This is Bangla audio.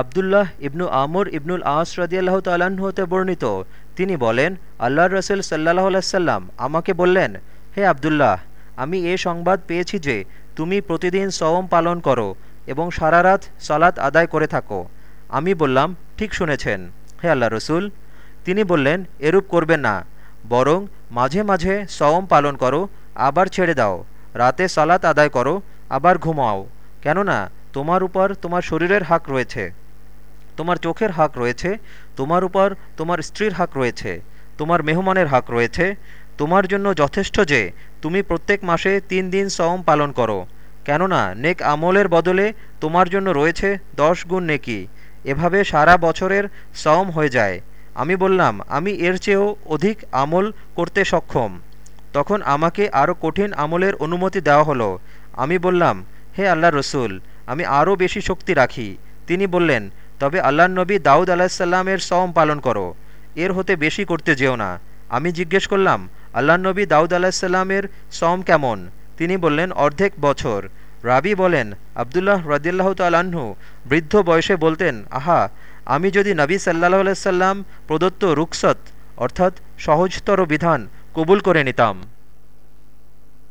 আবদুল্লাহ ইবনু আমর ইবনুল আস রদিয়াল্লাহ তাল্লাহ্ন হতে বর্ণিত। তিনি বলেন আল্লাহ রসুল সাল্লাহ আলাইসাল্লাম আমাকে বললেন, হে আবদুল্লাহ, আমি এ সংবাদ পেয়েছি যে তুমি প্রতিদিন সওম পালন করো এবং সারা রাত সলাৎ আদায় করে থাকো। আমি বললাম, ঠিক শুনেছেন, হে আল্লাহ রসুল। তিনি বললেন, এরূপ করবেন না, বরং মাঝে মাঝে সওম পালন করো, আবার ছেড়ে দাও। রাতে সালাত আদায় করো, আবার ঘুমাও। কেননা তোমার উপর তোমার শরীরের হাক রয়েছে। তোমার চোখের হাক রয়েছে, তোমার উপর তোমার স্ত্রীর হাক রয়েছে, তোমার মেহমানের হাক রয়েছে, তোমার জন্য যথেষ্ট যে তুমি প্রত্যেক মাসে তিন দিন সওম পালন করো। কেননা নেক আমলের বদলে তোমার জন্য রয়েছে দশ গুণ নেকি। এভাবে সারা বছরের সওম হয়ে যায়। আমি বললাম, আমি এর চেয়েও অধিক আমল করতে সক্ষম। তখন আমাকে আরও কঠিন আমলের অনুমতি দেওয়া হলো। আমি বললাম, হে আল্লাহ রসুল, আমি আরও বেশি শক্তি রাখি। তিনি বললেন তবে আল্লাহ নবী দাউদ আলাহিসাল্লামের সওম পালন করো। এর হতে বেশি করতে যেও না। আমি জিজ্ঞেস করলাম আল্লাহ নবী দাউদ আলাহিসাল্লামের সওম কেমন? তিনি বললেন, অর্ধেক বছর। রাবি বলেন, আবদুল্লাহ রদিল্লাহ তালাহ্ন বৃদ্ধ বয়সে বলতেন, আহা, আমি যদি নবী সাল্লাহ সাল্লাম প্রদত্ত রুকসত অর্থাৎ সহজতর বিধান, কবুল করে নিতাম।